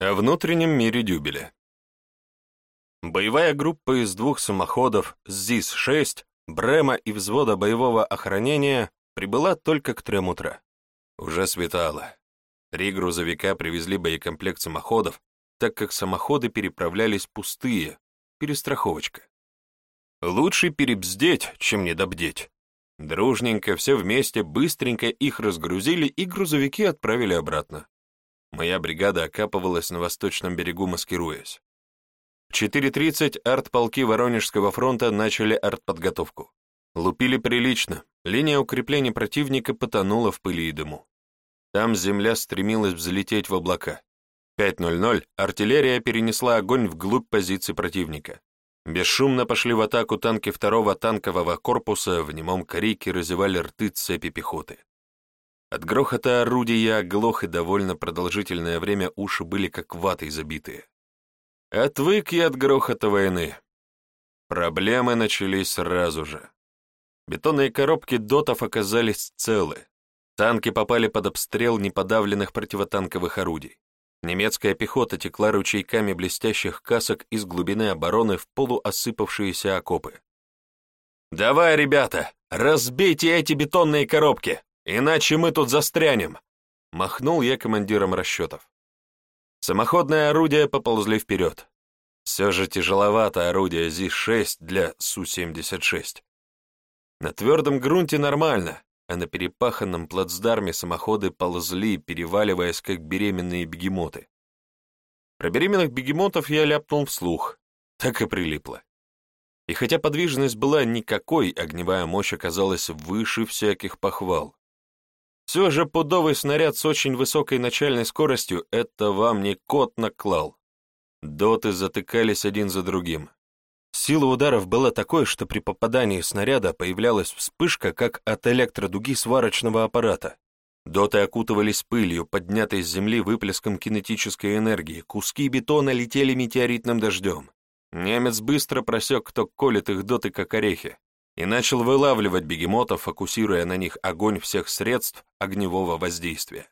о внутреннем мире Дюбеля. Боевая группа из двух самоходов ЗИС-6, Брема и взвода боевого охранения прибыла только к трем утра. Уже светало. Три грузовика привезли боекомплект самоходов, так как самоходы переправлялись пустые, перестраховочка. Лучше перебздеть, чем недобдеть. Дружненько все вместе быстренько их разгрузили и грузовики отправили обратно. Моя бригада окапывалась на восточном берегу, маскируясь. В 4.30 артполки Воронежского фронта начали артподготовку. Лупили прилично, линия укрепления противника потонула в пыли и дыму. Там земля стремилась взлететь в облака. 5.00 артиллерия перенесла огонь вглубь позиции противника. Бесшумно пошли в атаку танки второго танкового корпуса, в немом крике разевали рты цепи пехоты. От грохота орудия оглох, и довольно продолжительное время уши были как ватой забитые. Отвык я от грохота войны. Проблемы начались сразу же. Бетонные коробки дотов оказались целы. Танки попали под обстрел неподавленных противотанковых орудий. Немецкая пехота текла ручейками блестящих касок из глубины обороны в полуосыпавшиеся окопы. «Давай, ребята, разбейте эти бетонные коробки!» Иначе мы тут застрянем!» — махнул я командиром расчетов. Самоходные орудия поползли вперед. Все же тяжеловато орудие ЗИ-6 для Су-76. На твердом грунте нормально, а на перепаханном плацдарме самоходы ползли, переваливаясь как беременные бегемоты. Про беременных бегемотов я ляпнул вслух, так и прилипло. И хотя подвижность была никакой, огневая мощь оказалась выше всяких похвал. Все же пудовый снаряд с очень высокой начальной скоростью — это вам не кот наклал. Доты затыкались один за другим. Сила ударов была такой, что при попадании снаряда появлялась вспышка, как от электродуги сварочного аппарата. Доты окутывались пылью, поднятой с земли выплеском кинетической энергии, куски бетона летели метеоритным дождем. Немец быстро просек, кто колет их доты, как орехи и начал вылавливать бегемотов, фокусируя на них огонь всех средств огневого воздействия.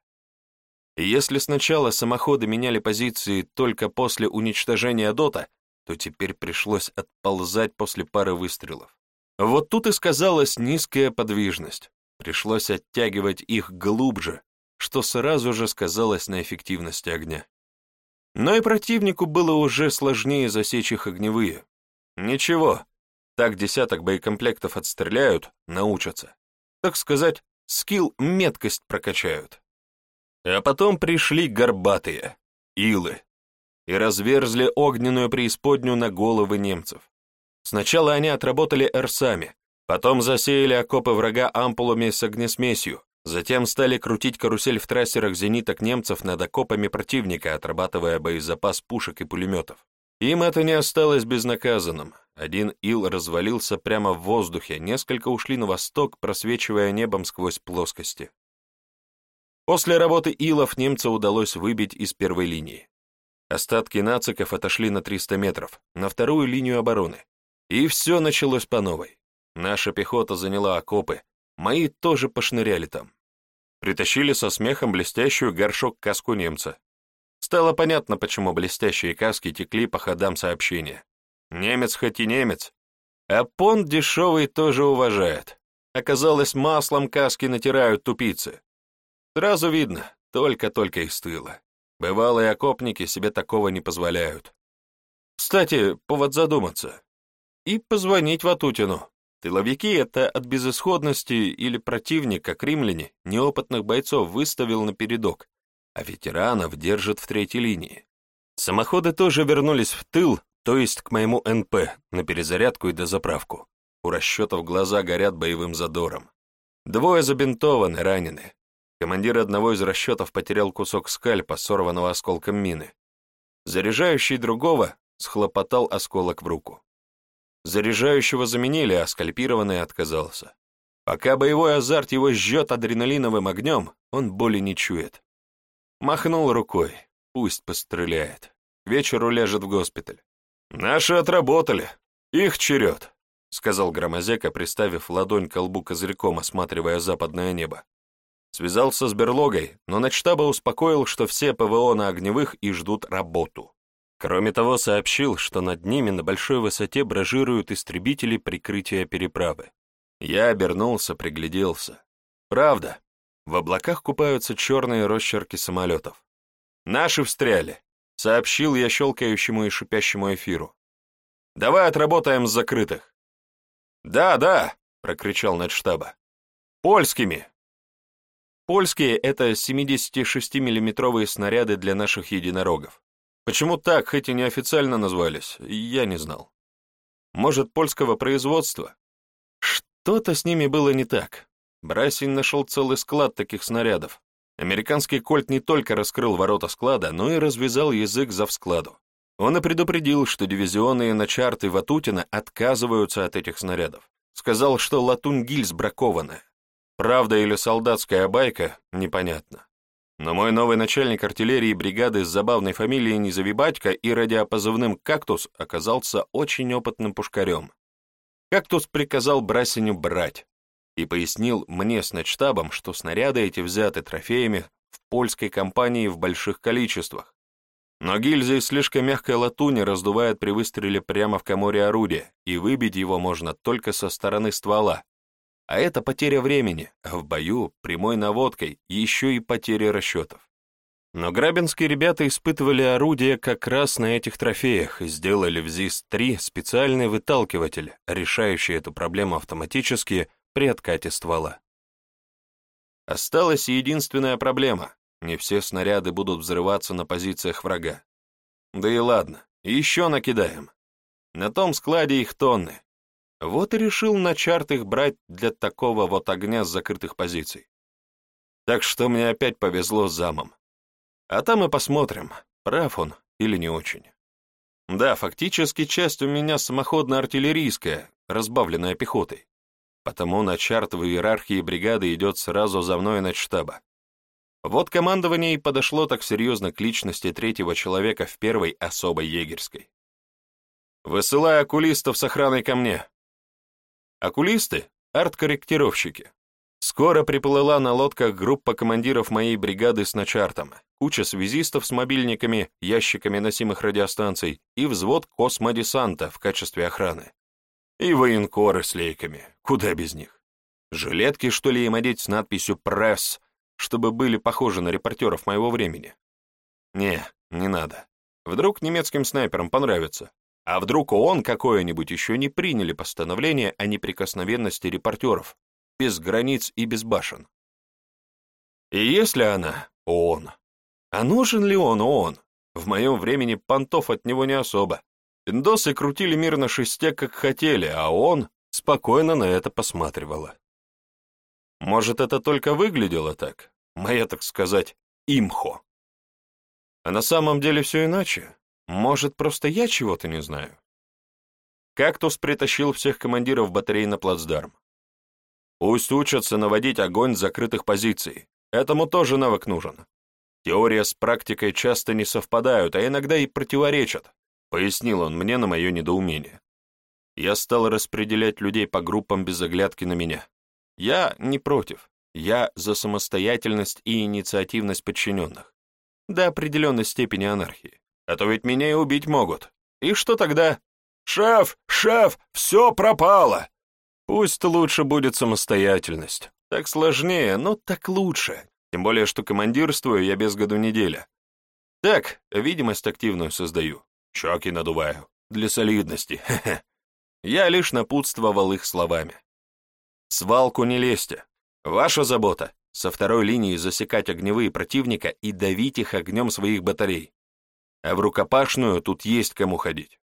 И если сначала самоходы меняли позиции только после уничтожения дота, то теперь пришлось отползать после пары выстрелов. Вот тут и сказалась низкая подвижность. Пришлось оттягивать их глубже, что сразу же сказалось на эффективности огня. Но и противнику было уже сложнее засечь их огневые. Ничего, так десяток боекомплектов отстреляют, научатся. Так сказать, скилл меткость прокачают. А потом пришли горбатые, илы, и разверзли огненную преисподню на головы немцев. Сначала они отработали эрсами, потом засеяли окопы врага ампулами с огнесмесью, затем стали крутить карусель в трассерах зениток немцев над окопами противника, отрабатывая боезапас пушек и пулеметов. Им это не осталось безнаказанным. Один ил развалился прямо в воздухе, несколько ушли на восток, просвечивая небом сквозь плоскости. После работы илов немца удалось выбить из первой линии. Остатки нациков отошли на 300 метров, на вторую линию обороны. И все началось по новой. Наша пехота заняла окопы, мои тоже пошныряли там. Притащили со смехом блестящую горшок-каску немца. Стало понятно, почему блестящие каски текли по ходам сообщения. Немец хоть и немец, а понт дешевый тоже уважает. Оказалось, маслом каски натирают тупицы. Сразу видно, только-только их стыло. Бывалые окопники себе такого не позволяют. Кстати, повод задуматься. И позвонить Ватутину. Тыловики — это от безысходности или противника, как неопытных бойцов выставил на передок, а ветеранов держит в третьей линии. Самоходы тоже вернулись в тыл, то есть к моему НП, на перезарядку и дозаправку. У расчетов глаза горят боевым задором. Двое забинтованы, ранены. Командир одного из расчетов потерял кусок скальпа, сорванного осколком мины. Заряжающий другого схлопотал осколок в руку. Заряжающего заменили, а скальпированный отказался. Пока боевой азарт его жжет адреналиновым огнем, он боли не чует. Махнул рукой, пусть постреляет. К вечеру ляжет в госпиталь. «Наши отработали. Их черед», — сказал Громозека, приставив ладонь к колбу козырьком, осматривая западное небо. Связался с берлогой, но начтаба успокоил, что все ПВО на огневых и ждут работу. Кроме того, сообщил, что над ними на большой высоте брожируют истребители прикрытия переправы. Я обернулся, пригляделся. Правда, в облаках купаются черные росчерки самолетов. Наши встряли сообщил я щелкающему и шипящему эфиру. «Давай отработаем с закрытых». «Да, да», — прокричал над штаба. «Польскими». Польские — это 76-миллиметровые снаряды для наших единорогов. Почему так, хоть и неофициально назвались, я не знал. Может, польского производства? Что-то с ними было не так. Брасень нашел целый склад таких снарядов, Американский кольт не только раскрыл ворота склада, но и развязал язык за вскладу. Он и предупредил, что дивизионные начарты Ватутина отказываются от этих снарядов. Сказал, что латунь гильз. Правда или солдатская байка, непонятно. Но мой новый начальник артиллерии бригады с забавной фамилией Незавибатько и радиопозывным «Кактус» оказался очень опытным пушкарем. «Кактус» приказал Брасиню брать и пояснил мне с начтабом, что снаряды эти взяты трофеями в польской компании в больших количествах. Но гильзы из слишком мягкой латуни раздувают при выстреле прямо в коморе орудия, и выбить его можно только со стороны ствола. А это потеря времени, а в бою, прямой наводкой, еще и потеря расчетов. Но грабинские ребята испытывали орудия как раз на этих трофеях и сделали в ЗИС-3 специальный выталкиватель, решающий эту проблему автоматически предка эти ствола. Осталась единственная проблема. Не все снаряды будут взрываться на позициях врага. Да и ладно, еще накидаем. На том складе их тонны. Вот и решил на чарт их брать для такого вот огня с закрытых позиций. Так что мне опять повезло с замом. А там и посмотрим, прав он или не очень. Да, фактически часть у меня самоходно-артиллерийская, разбавленная пехотой потому начальство в иерархии бригады идет сразу за мной на штаба. Вот командование и подошло так серьезно к личности третьего человека в первой особой егерской. «Высылай окулистов с охраной ко мне». Окулисты — арт-корректировщики. Скоро приплыла на лодках группа командиров моей бригады с начартом, куча связистов с мобильниками, ящиками носимых радиостанций и взвод космодесанта в качестве охраны. И военкоры с лейками. Куда без них? Жилетки, что ли, им одеть с надписью «Пресс», чтобы были похожи на репортеров моего времени? Не, не надо. Вдруг немецким снайперам понравится. А вдруг ООН какое-нибудь еще не приняли постановление о неприкосновенности репортеров, без границ и без башен? И если она, ООН, а нужен ли он ООН? В моем времени понтов от него не особо. Индосы крутили мир на шесте, как хотели, а он спокойно на это посматривала. Может, это только выглядело так, моя, так сказать, имхо. А на самом деле все иначе. Может, просто я чего-то не знаю? Кактус притащил всех командиров батарей на плацдарм. Пусть учатся наводить огонь с закрытых позиций. Этому тоже навык нужен. Теория с практикой часто не совпадают, а иногда и противоречат. Пояснил он мне на мое недоумение. Я стал распределять людей по группам без оглядки на меня. Я не против. Я за самостоятельность и инициативность подчиненных. До определенной степени анархии. А то ведь меня и убить могут. И что тогда? «Шеф! Шеф! Все пропало!» «Пусть лучше будет самостоятельность. Так сложнее, но так лучше. Тем более, что командирствую я без году неделя. Так, видимость активную создаю. Щеки надуваю. Для солидности. Хе-хе. Я лишь напутствовал их словами. Свалку не лезьте. Ваша забота — со второй линии засекать огневые противника и давить их огнем своих батарей. А в рукопашную тут есть кому ходить.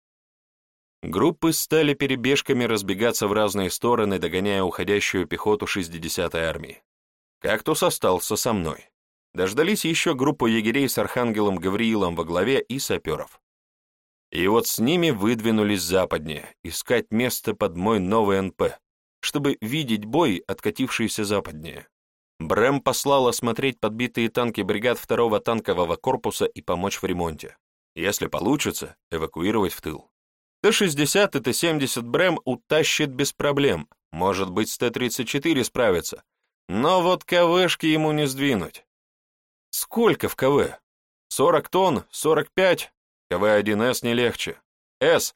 Группы стали перебежками разбегаться в разные стороны, догоняя уходящую пехоту 60-й Как-то состался со мной. Дождались еще группу егерей с Архангелом Гавриилом во главе и саперов. И вот с ними выдвинулись западнее, искать место под мой новый НП, чтобы видеть бой, откатившийся западнее. Брэм послал осмотреть подбитые танки бригад 2-го танкового корпуса и помочь в ремонте. Если получится, эвакуировать в тыл. Т-60 и Т-70 Брэм утащит без проблем, может быть, с Т-34 справится. Но вот КВшки ему не сдвинуть. Сколько в КВ? 40 тонн? 45? КВ-1С не легче. С.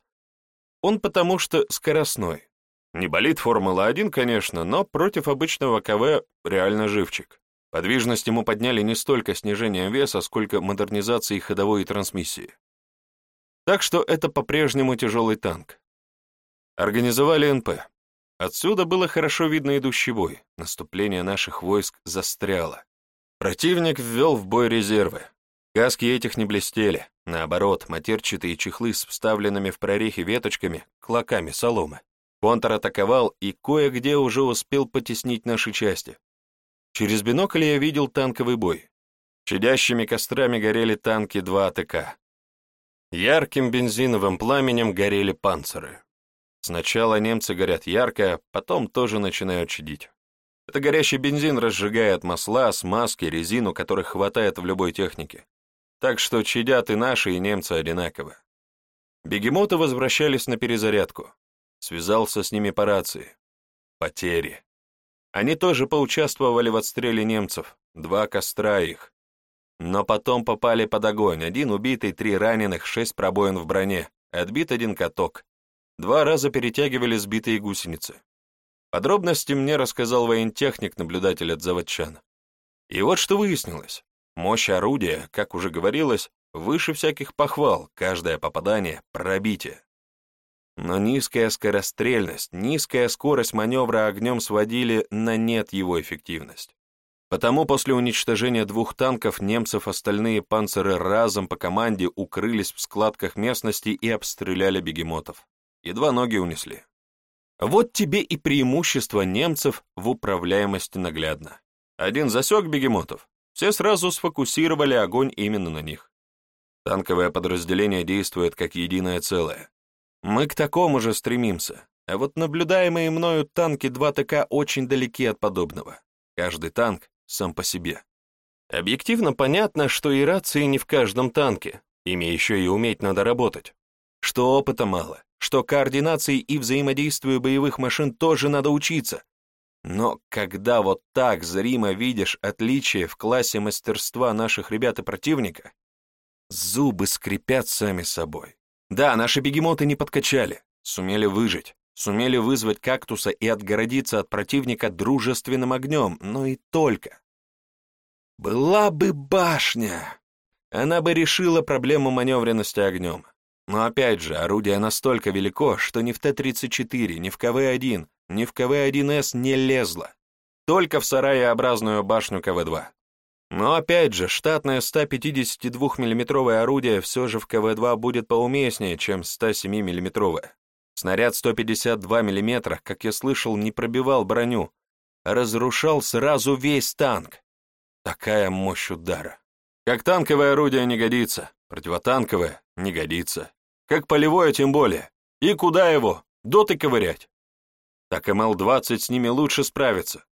Он потому что скоростной. Не болит Формула-1, конечно, но против обычного КВ реально живчик. Подвижность ему подняли не столько снижением веса, сколько модернизацией ходовой трансмиссии. Так что это по-прежнему тяжелый танк. Организовали НП. Отсюда было хорошо видно идущий бой. Наступление наших войск застряло. Противник ввел в бой резервы. Каски этих не блестели, наоборот, матерчатые чехлы с вставленными в прорехи веточками, клоками соломы. Контратаковал и кое-где уже успел потеснить наши части. Через бинокль я видел танковый бой. Чадящими кострами горели танки 2 АТК. Ярким бензиновым пламенем горели панциры. Сначала немцы горят ярко, потом тоже начинают чадить. Это горящий бензин разжигает масла, смазки, резину, которых хватает в любой технике так что чадят и наши, и немцы одинаково. Бегемоты возвращались на перезарядку. Связался с ними по рации. Потери. Они тоже поучаствовали в отстреле немцев, два костра их. Но потом попали под огонь, один убитый, три раненых, шесть пробоин в броне, отбит один каток. Два раза перетягивали сбитые гусеницы. Подробности мне рассказал воентехник, наблюдатель от заводчан. И вот что выяснилось. Мощь орудия, как уже говорилось, выше всяких похвал, каждое попадание — пробитие. Но низкая скорострельность, низкая скорость маневра огнем сводили на нет его эффективность. Потому после уничтожения двух танков немцев остальные панциры разом по команде укрылись в складках местности и обстреляли бегемотов. Едва ноги унесли. Вот тебе и преимущество немцев в управляемости наглядно. Один засек бегемотов, все сразу сфокусировали огонь именно на них. Танковое подразделение действует как единое целое. Мы к такому же стремимся, а вот наблюдаемые мною танки 2ТК очень далеки от подобного. Каждый танк сам по себе. Объективно понятно, что и рации не в каждом танке, ими еще и уметь надо работать. Что опыта мало, что координации и взаимодействию боевых машин тоже надо учиться, но когда вот так зримо видишь отличие в классе мастерства наших ребят и противника, зубы скрипят сами собой. Да, наши бегемоты не подкачали, сумели выжить, сумели вызвать кактуса и отгородиться от противника дружественным огнем, но и только. Была бы башня, она бы решила проблему маневренности огнем. Но опять же, орудие настолько велико, что ни в Т-34, ни в КВ-1 ни в КВ-1С не лезла, только в сараеобразную башню КВ-2. Но опять же, штатное 152 миллиметровое орудие все же в КВ-2 будет поуместнее, чем 107 миллиметровое Снаряд 152 мм, как я слышал, не пробивал броню, разрушал сразу весь танк. Такая мощь удара. Как танковое орудие не годится, противотанковое не годится. Как полевое тем более. И куда его? Доты ковырять так и МЛ-20 с ними лучше справится.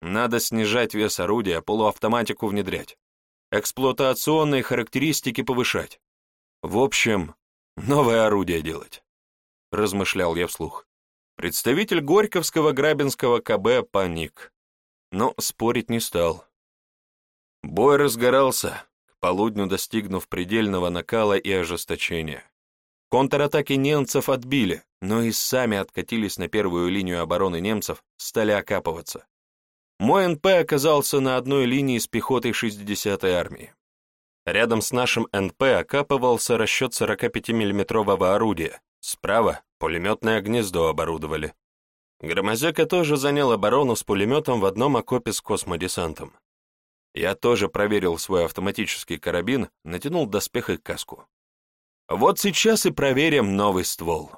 Надо снижать вес орудия, полуавтоматику внедрять. Эксплуатационные характеристики повышать. В общем, новое орудие делать», — размышлял я вслух. Представитель Горьковского грабинского КБ паник, но спорить не стал. Бой разгорался, к полудню достигнув предельного накала и ожесточения. Контратаки немцев отбили, но и сами откатились на первую линию обороны немцев, стали окапываться. Мой НП оказался на одной линии с пехотой 60-й армии. Рядом с нашим НП окапывался расчет 45 миллиметрового орудия. Справа пулеметное гнездо оборудовали. Громозека тоже занял оборону с пулеметом в одном окопе с космодесантом. Я тоже проверил свой автоматический карабин, натянул доспех и каску. «Вот сейчас и проверим новый ствол».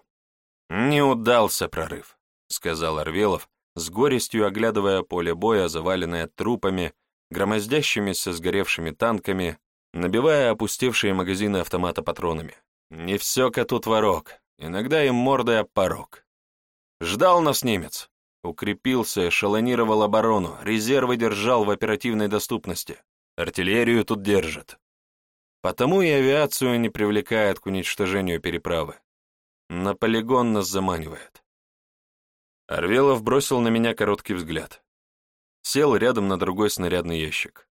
«Не удался прорыв», — сказал Арвелов, с горестью оглядывая поле боя, заваленное трупами, громоздящимися сгоревшими танками, набивая опустевшие магазины автомата патронами. «Не все коту творог, иногда им мордой об порог». «Ждал нас немец», Укрепился, эшелонировал оборону, резервы держал в оперативной доступности. Артиллерию тут держит. Потому и авиацию не привлекает к уничтожению переправы. На полигон нас заманивает. Арвелов бросил на меня короткий взгляд. Сел рядом на другой снарядный ящик.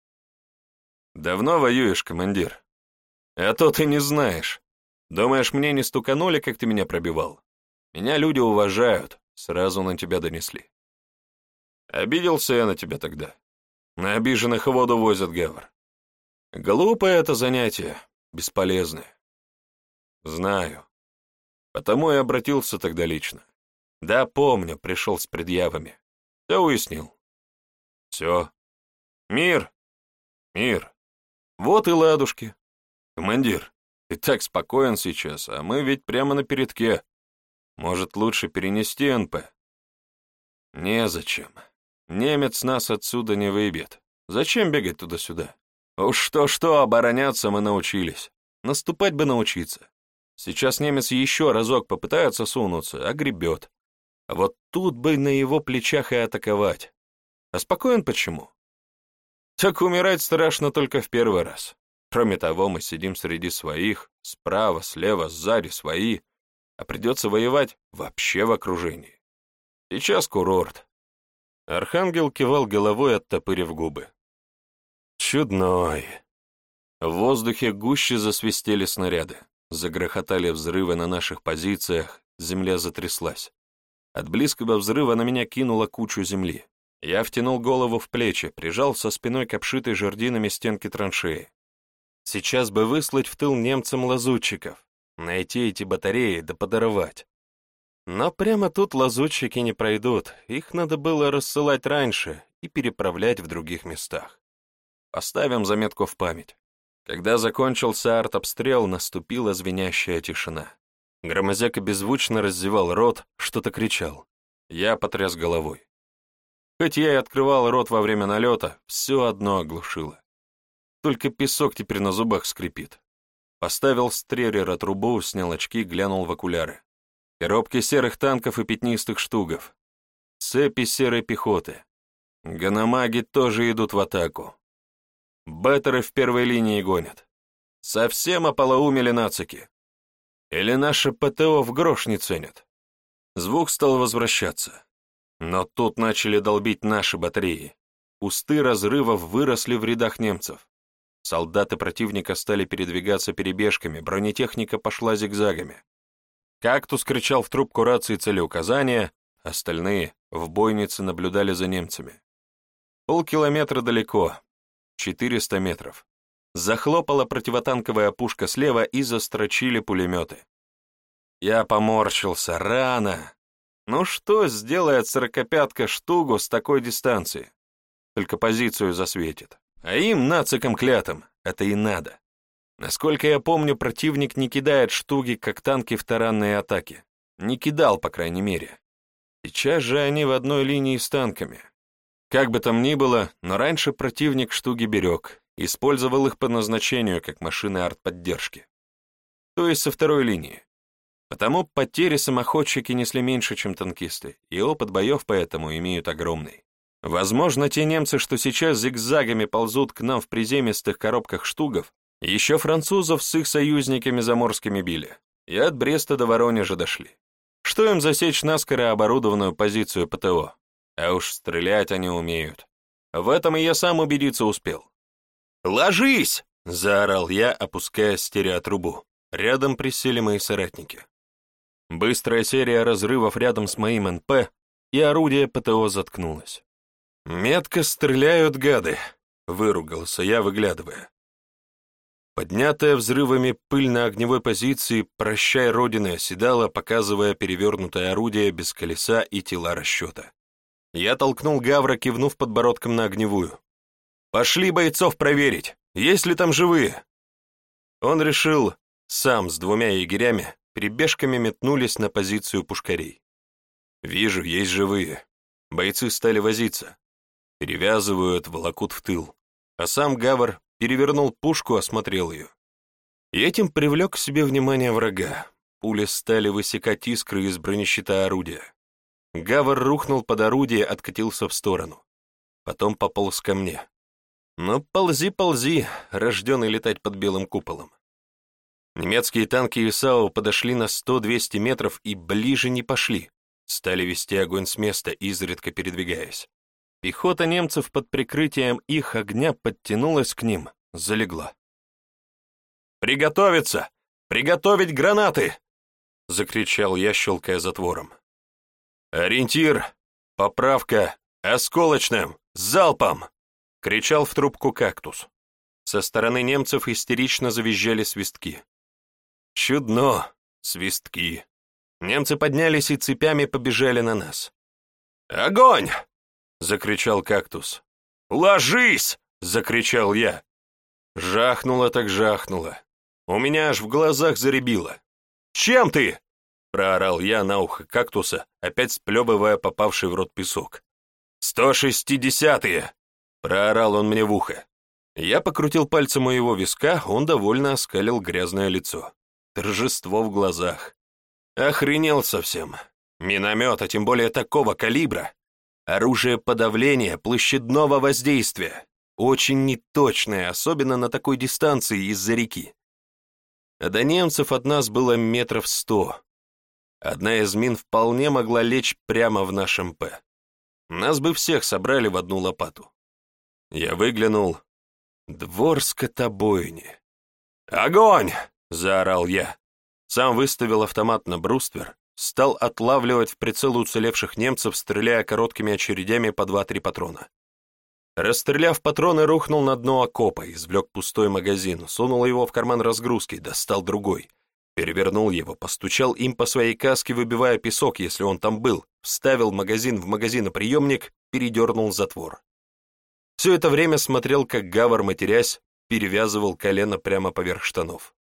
«Давно воюешь, командир?» «А то ты не знаешь. Думаешь, мне не стуканули, как ты меня пробивал? Меня люди уважают, сразу на тебя донесли». «Обиделся я на тебя тогда. На обиженных воду возят, Гавр. Глупое это занятие, бесполезное. Знаю. Потому и обратился тогда лично. Да, помню, пришел с предъявами. Все уяснил. Все. Мир. Мир. Вот и ладушки. Командир, ты так спокоен сейчас, а мы ведь прямо на передке. Может, лучше перенести НП? Незачем. Немец нас отсюда не выбьет. Зачем бегать туда-сюда? Уж-что-что, обороняться мы научились. Наступать бы научиться. Сейчас немец еще разок попытается сунуться, а гребет. А вот тут бы на его плечах и атаковать. А спокоен почему? Так умирать страшно только в первый раз. Кроме того, мы сидим среди своих, справа, слева, сзади свои, а придется воевать вообще в окружении. Сейчас курорт. Архангел кивал головой, оттопырив губы чудной!» В воздухе гуще засвистели снаряды, загрохотали взрывы на наших позициях, земля затряслась. От близкого взрыва на меня кинула кучу земли. Я втянул голову в плечи, прижал со спиной к обшитой жердинами стенке траншеи. Сейчас бы выслать в тыл немцам лазутчиков, найти эти батареи да подорвать. Но прямо тут лазутчики не пройдут, их надо было рассылать раньше и переправлять в других местах. Оставим заметку в память. Когда закончился артобстрел, наступила звенящая тишина. Громозека беззвучно раздевал рот, что-то кричал. Я потряс головой. Хоть я и открывал рот во время налета, все одно оглушило. Только песок теперь на зубах скрипит. Поставил в стрелера трубу, снял очки, глянул в окуляры. Коробки серых танков и пятнистых штугов. Цепи серой пехоты. Ганамаги тоже идут в атаку. Беттеры в первой линии гонят. Совсем ополоумели нацики. Или наши ПТО в грош не ценят. Звук стал возвращаться. Но тут начали долбить наши батареи. Усты разрывов выросли в рядах немцев. Солдаты противника стали передвигаться перебежками, бронетехника пошла зигзагами. Кактус кричал в трубку рации целеуказания, остальные в бойнице наблюдали за немцами. Полкилометра далеко, 400 метров. Захлопала противотанковая пушка слева и застрочили пулеметы. Я поморщился рано. Ну что сделает сорокопятка штугу с такой дистанции? Только позицию засветит. А им, нацикам клятым, это и надо. Насколько я помню, противник не кидает штуги, как танки в таранные атаки. Не кидал, по крайней мере. Сейчас же они в одной линии с танками. Как бы там ни было, но раньше противник штуги берег, использовал их по назначению как машины артподдержки. То есть со второй линии. Потому потери самоходчики несли меньше, чем танкисты, и опыт боев поэтому имеют огромный. Возможно, те немцы, что сейчас зигзагами ползут к нам в приземистых коробках штугов, еще французов с их союзниками заморскими били, и от Бреста до Воронежа дошли. Что им засечь наскоро оборудованную позицию ПТО? А уж стрелять они умеют. В этом и я сам убедиться успел. «Ложись!» — заорал я, опуская стереотрубу. Рядом присели мои соратники. Быстрая серия разрывов рядом с моим НП, и орудие ПТО заткнулось. «Метко стреляют гады!» — выругался я, выглядывая. Поднятая взрывами пыль на огневой позиции, «Прощай, Родина!» оседала, показывая перевернутое орудие без колеса и тела расчета. Я толкнул Гавра, кивнув подбородком на огневую. «Пошли бойцов проверить, есть ли там живые?» Он решил, сам с двумя егерями, прибежками метнулись на позицию пушкарей. «Вижу, есть живые». Бойцы стали возиться. Перевязывают, волокут в тыл. А сам Гавр перевернул пушку, осмотрел ее. И этим привлек к себе внимание врага. Пули стали высекать искры из бронещита орудия. Гавр рухнул под орудие, откатился в сторону. Потом пополз ко мне. Ну, ползи, ползи, рожденный летать под белым куполом. Немецкие танки Исао подошли на 100-200 метров и ближе не пошли. Стали вести огонь с места, изредка передвигаясь. Пехота немцев под прикрытием их огня подтянулась к ним, залегла. «Приготовиться! Приготовить гранаты!» — закричал я, щелкая затвором. «Ориентир! Поправка! Осколочным! Залпом!» — кричал в трубку кактус. Со стороны немцев истерично завизжали свистки. «Чудно! Свистки!» Немцы поднялись и цепями побежали на нас. «Огонь!» — закричал кактус. «Ложись!» — закричал я. Жахнуло так жахнуло. У меня аж в глазах заребило. «Чем ты?» проорал я на ухо кактуса, опять сплёбывая попавший в рот песок. «Сто шестидесятые!» — проорал он мне в ухо. Я покрутил пальцем у его виска, он довольно оскалил грязное лицо. Торжество в глазах. Охренел совсем. Миномет, а тем более такого калибра. Оружие подавления, площадного воздействия. Очень неточное, особенно на такой дистанции из-за реки. А до немцев от нас было метров сто, Одна из мин вполне могла лечь прямо в нашем «П». Нас бы всех собрали в одну лопату. Я выглянул. Двор скотобойни. «Огонь!» — заорал я. Сам выставил автомат на бруствер, стал отлавливать в прицел уцелевших немцев, стреляя короткими очередями по два-три патрона. Расстреляв патроны, рухнул на дно окопа, извлек пустой магазин, сунул его в карман разгрузки, достал другой — перевернул его, постучал им по своей каске, выбивая песок, если он там был, вставил магазин в магазиноприемник, передернул затвор. Все это время смотрел, как Гавар, матерясь, перевязывал колено прямо поверх штанов.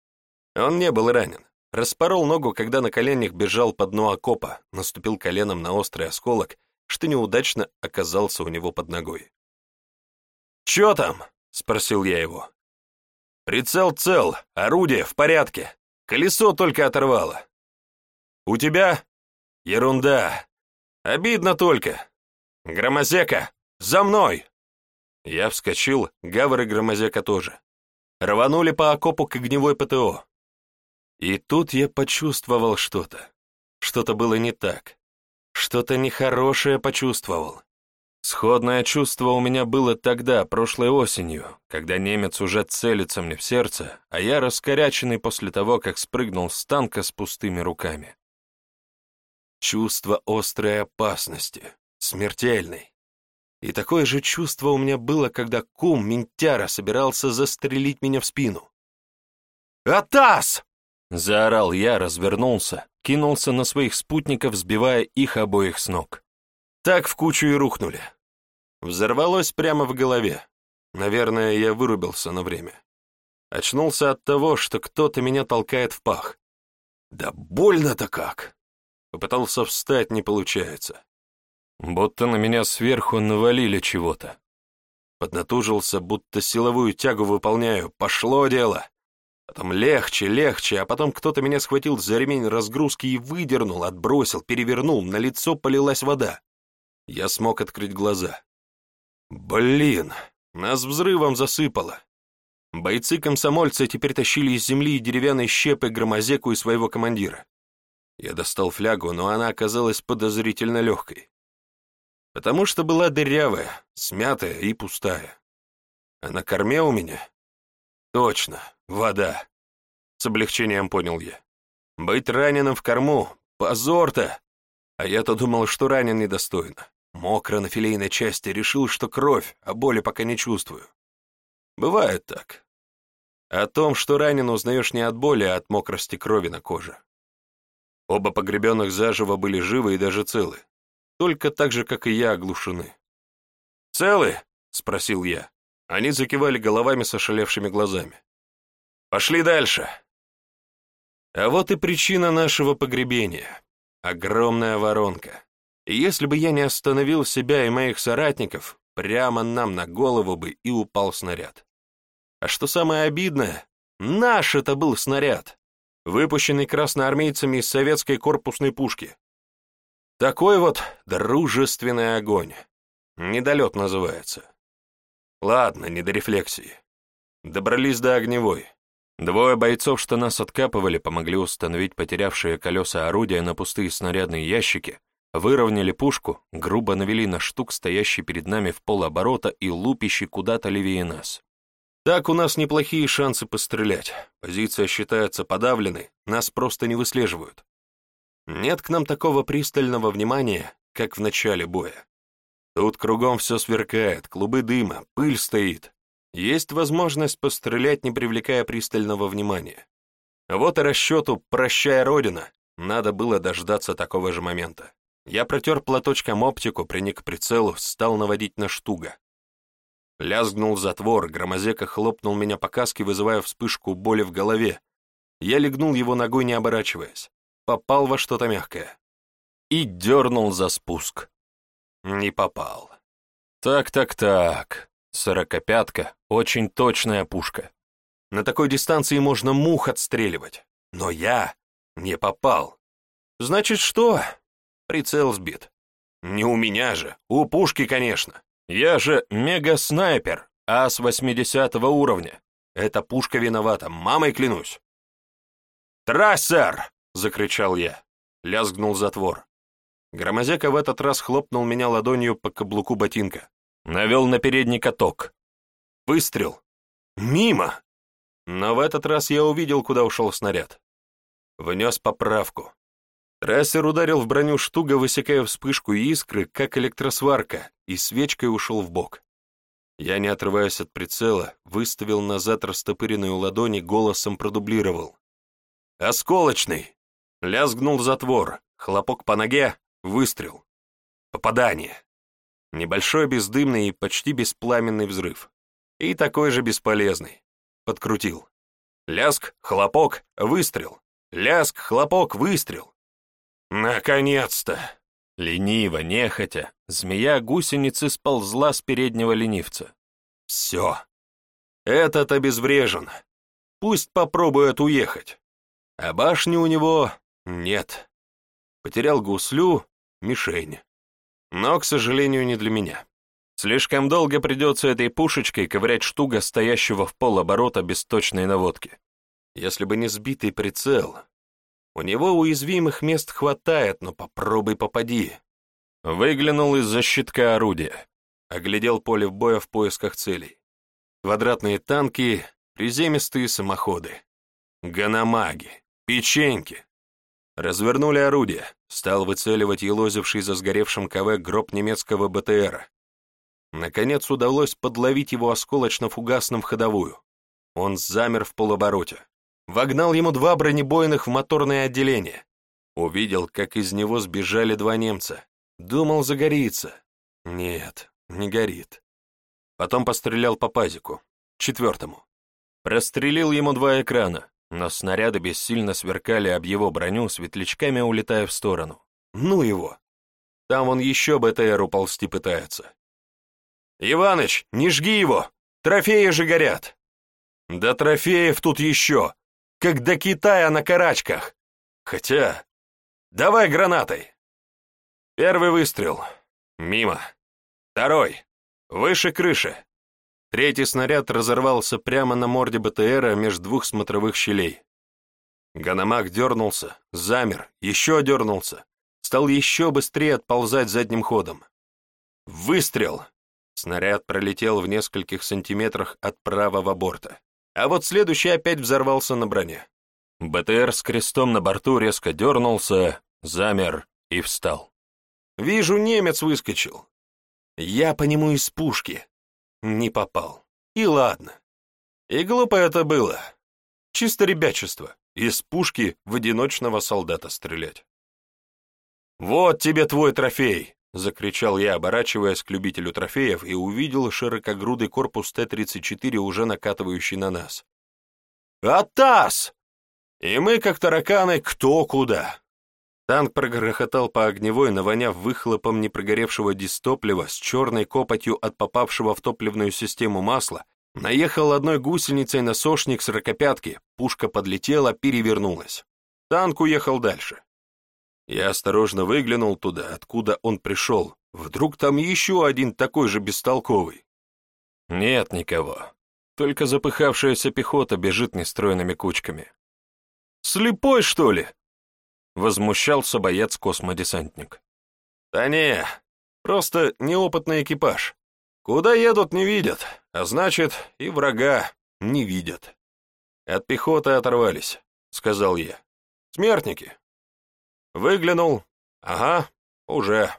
Он не был ранен. Распорол ногу, когда на коленях бежал по дну окопа, наступил коленом на острый осколок, что неудачно оказался у него под ногой. «Чё там?» — спросил я его. «Прицел цел, орудие в порядке», Колесо только оторвало. У тебя? Ерунда. Обидно только. Громозека, за мной! Я вскочил, Гавр и Громозека тоже. Рванули по окопу к огневой ПТО. И тут я почувствовал что-то. Что-то было не так. Что-то нехорошее почувствовал. Сходное чувство у меня было тогда, прошлой осенью, когда немец уже целится мне в сердце, а я раскоряченный после того, как спрыгнул с танка с пустыми руками. Чувство острой опасности, смертельной. И такое же чувство у меня было, когда кум Ментяра собирался застрелить меня в спину. «Атас!» — заорал я, развернулся, кинулся на своих спутников, сбивая их обоих с ног так в кучу и рухнули. Взорвалось прямо в голове. Наверное, я вырубился на время. Очнулся от того, что кто-то меня толкает в пах. Да больно-то как! Попытался встать, не получается. Будто на меня сверху навалили чего-то. Поднатужился, будто силовую тягу выполняю. Пошло дело. Потом легче, легче, а потом кто-то меня схватил за ремень разгрузки и выдернул, отбросил, перевернул, на лицо полилась вода. Я смог открыть глаза. Блин, нас взрывом засыпало. Бойцы-комсомольцы теперь тащили из земли и деревянной щепы громозеку и своего командира. Я достал флягу, но она оказалась подозрительно легкой. Потому что была дырявая, смятая и пустая. А на корме у меня? Точно, вода. С облегчением понял я. Быть раненым в корму — позор-то! А я-то думал, что ранен недостойно. Мокро на филейной части решил, что кровь, а боли пока не чувствую. Бывает так. О том, что ранен, узнаешь не от боли, а от мокрости крови на коже. Оба погребенных заживо были живы и даже целы. Только так же, как и я, оглушены. «Целы?» — спросил я. Они закивали головами с ошалевшими глазами. «Пошли дальше!» А вот и причина нашего погребения. Огромная воронка. И если бы я не остановил себя и моих соратников, прямо нам на голову бы и упал снаряд. А что самое обидное, наш это был снаряд, выпущенный красноармейцами из советской корпусной пушки. Такой вот дружественный огонь. Недолет называется. Ладно, не до рефлексии. Добрались до огневой. Двое бойцов, что нас откапывали, помогли установить потерявшие колеса орудия на пустые снарядные ящики, Выровняли пушку, грубо навели на штук, стоящий перед нами в полоборота и лупящий куда-то левее нас. Так у нас неплохие шансы пострелять. Позиция считается подавленной, нас просто не выслеживают. Нет к нам такого пристального внимания, как в начале боя. Тут кругом все сверкает, клубы дыма, пыль стоит. Есть возможность пострелять, не привлекая пристального внимания. Вот и расчету «Прощай, Родина!» надо было дождаться такого же момента. Я протер платочком оптику, приник к прицелу, стал наводить на штуга. Лязгнул затвор, громозека хлопнул меня по каске, вызывая вспышку боли в голове. Я легнул его ногой, не оборачиваясь. Попал во что-то мягкое. И дернул за спуск. Не попал. Так-так-так. Сорокопятка — очень точная пушка. На такой дистанции можно мух отстреливать. Но я не попал. Значит, что? Прицел сбит. Не у меня же, у пушки, конечно. Я же мега-снайпер, ас 80 уровня. Эта пушка виновата, мамой клянусь. «Трассер!» — закричал я. Лязгнул затвор. Громозека в этот раз хлопнул меня ладонью по каблуку ботинка. Навел на передний каток. Выстрел. Мимо! Но в этот раз я увидел, куда ушел снаряд. Внес поправку. Трассер ударил в броню штуга, высекая вспышку искры, как электросварка, и свечкой ушел в бок. Я, не отрываясь от прицела, выставил назад растопыренную ладонь и голосом продублировал. «Осколочный!» Лязгнул затвор, хлопок по ноге, выстрел. Попадание. Небольшой бездымный и почти беспламенный взрыв. И такой же бесполезный. Подкрутил. Лязг, хлопок, выстрел. Лязг, хлопок, выстрел. «Наконец-то!» Лениво, нехотя, змея гусеницы сползла с переднего ленивца. «Все! Этот обезврежен! Пусть попробует уехать! А башни у него нет!» Потерял гуслю, мишень. Но, к сожалению, не для меня. Слишком долго придется этой пушечкой ковырять штуга, стоящего в полоборота без точной наводки. Если бы не сбитый прицел, у него уязвимых мест хватает, но попробуй попади. Выглянул из-за щитка орудия. Оглядел поле в боя в поисках целей. Квадратные танки, приземистые самоходы. Ганамаги, печеньки. Развернули орудие. Стал выцеливать елозивший за сгоревшим КВ гроб немецкого БТРа. Наконец удалось подловить его осколочно-фугасным в ходовую. Он замер в полобороте вогнал ему два бронебойных в моторное отделение. Увидел, как из него сбежали два немца. Думал, загорится. Нет, не горит. Потом пострелял по пазику. Четвертому. Прострелил ему два экрана, но снаряды бессильно сверкали об его броню, светлячками улетая в сторону. Ну его! Там он еще БТР уползти пытается. «Иваныч, не жги его! Трофеи же горят!» «Да трофеев тут еще!» как до Китая на карачках. Хотя... Давай гранатой. Первый выстрел. Мимо. Второй. Выше крыши. Третий снаряд разорвался прямо на морде БТРа между двух смотровых щелей. Ганамак дернулся, замер, еще дернулся. Стал еще быстрее отползать задним ходом. Выстрел! Снаряд пролетел в нескольких сантиметрах от правого борта. А вот следующий опять взорвался на броне. БТР с крестом на борту резко дернулся, замер и встал. Вижу, немец выскочил. Я по нему из пушки. Не попал. И ладно. И глупо это было. Чисто ребячество. Из пушки в одиночного солдата стрелять. «Вот тебе твой трофей!» Закричал я, оборачиваясь к любителю трофеев, и увидел широкогрудый корпус Т-34, уже накатывающий на нас. «Атас!» И мы, как тараканы, кто куда. Танк прогрохотал по огневой, навоняв выхлопом непрогоревшего дистоплива с черной копотью от попавшего в топливную систему масла, наехал одной гусеницей на сошник с ракопятки, пушка подлетела, перевернулась. Танк уехал дальше. Я осторожно выглянул туда, откуда он пришел. Вдруг там еще один такой же бестолковый. Нет никого. Только запыхавшаяся пехота бежит нестроенными кучками. «Слепой, что ли?» — возмущался боец-космодесантник. «Да не, просто неопытный экипаж. Куда едут, не видят, а значит, и врага не видят». «От пехоты оторвались», — сказал я. «Смертники, Выглянул. Ага, уже.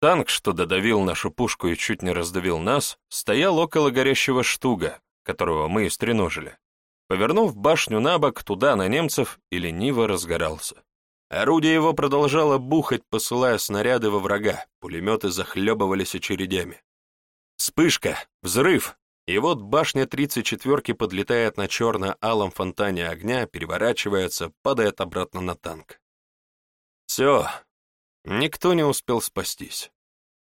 Танк, что додавил нашу пушку и чуть не раздавил нас, стоял около горящего штуга, которого мы истреножили. Повернув башню на бок, туда, на немцев, и лениво разгорался. Орудие его продолжало бухать, посылая снаряды во врага, пулеметы захлебывались очередями. Вспышка, взрыв, и вот башня 34-ки подлетает на черно-алом фонтане огня, переворачивается, падает обратно на танк. Все, никто не успел спастись.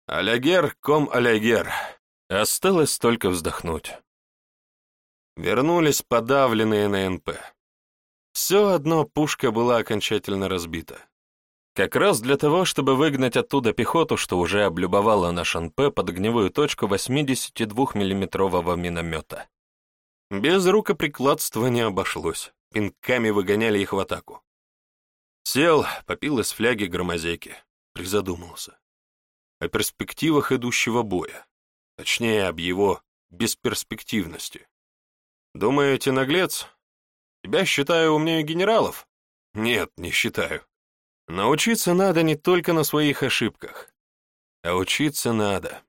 Алягер, ком Алягер. Осталось только вздохнуть. Вернулись подавленные на НП. Все одно пушка была окончательно разбита. Как раз для того, чтобы выгнать оттуда пехоту, что уже облюбовала наш НП под огневую точку 82 миллиметрового миномета. Без рукоприкладства не обошлось. Пинками выгоняли их в атаку. Сел, попил из фляги громозеки, призадумался. О перспективах идущего боя. Точнее, об его бесперспективности. Думаете, наглец? Тебя считаю умнее генералов? Нет, не считаю. Научиться надо не только на своих ошибках, а учиться надо,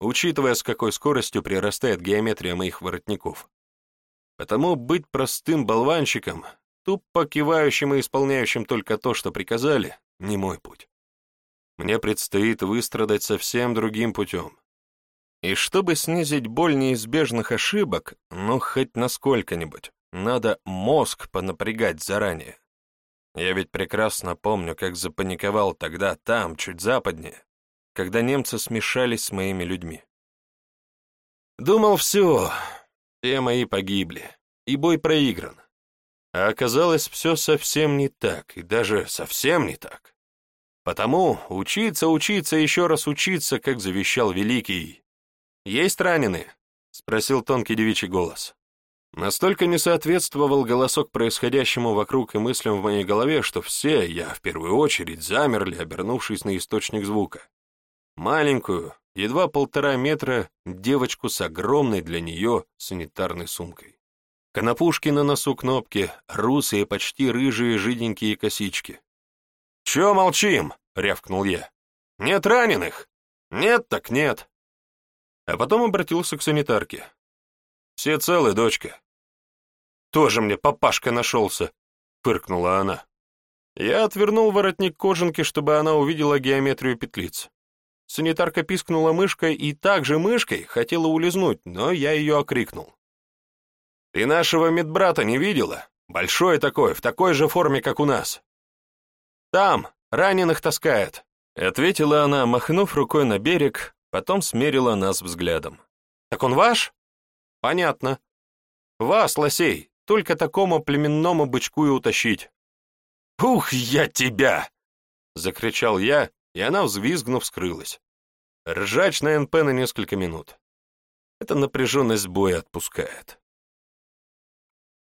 учитывая, с какой скоростью прирастает геометрия моих воротников. Потому быть простым болванщиком Тупо кивающим и исполняющим только то, что приказали, не мой путь. Мне предстоит выстрадать совсем другим путем. И чтобы снизить боль неизбежных ошибок, ну хоть насколько-нибудь, надо мозг понапрягать заранее. Я ведь прекрасно помню, как запаниковал тогда там, чуть западнее, когда немцы смешались с моими людьми. Думал, все, те мои погибли, и бой проигран. А оказалось все совсем не так, и даже совсем не так. Потому учиться, учиться, еще раз учиться, как завещал Великий. «Есть ранены? — спросил тонкий девичий голос. Настолько не соответствовал голосок происходящему вокруг и мыслям в моей голове, что все, я в первую очередь, замерли, обернувшись на источник звука. Маленькую, едва полтора метра, девочку с огромной для нее санитарной сумкой. Конопушкина носу кнопки, русые, почти рыжие, жиденькие косички. «Чё молчим?» — рявкнул я. «Нет раненых!» «Нет так нет!» А потом обратился к санитарке. «Все целы, дочка». «Тоже мне папашка нашелся!» — фыркнула она. Я отвернул воротник кожанки, чтобы она увидела геометрию петлиц. Санитарка пискнула мышкой и также мышкой хотела улизнуть, но я ее окрикнул. Ты нашего медбрата не видела? Большой такой, в такой же форме, как у нас. Там, раненых таскает. Ответила она, махнув рукой на берег, потом смерила нас взглядом. Так он ваш? Понятно. Вас, лосей, только такому племенному бычку и утащить. «Ух, я тебя!» — закричал я, и она, взвизгнув, скрылась. Ржач на НП на несколько минут. Эта напряженность боя отпускает.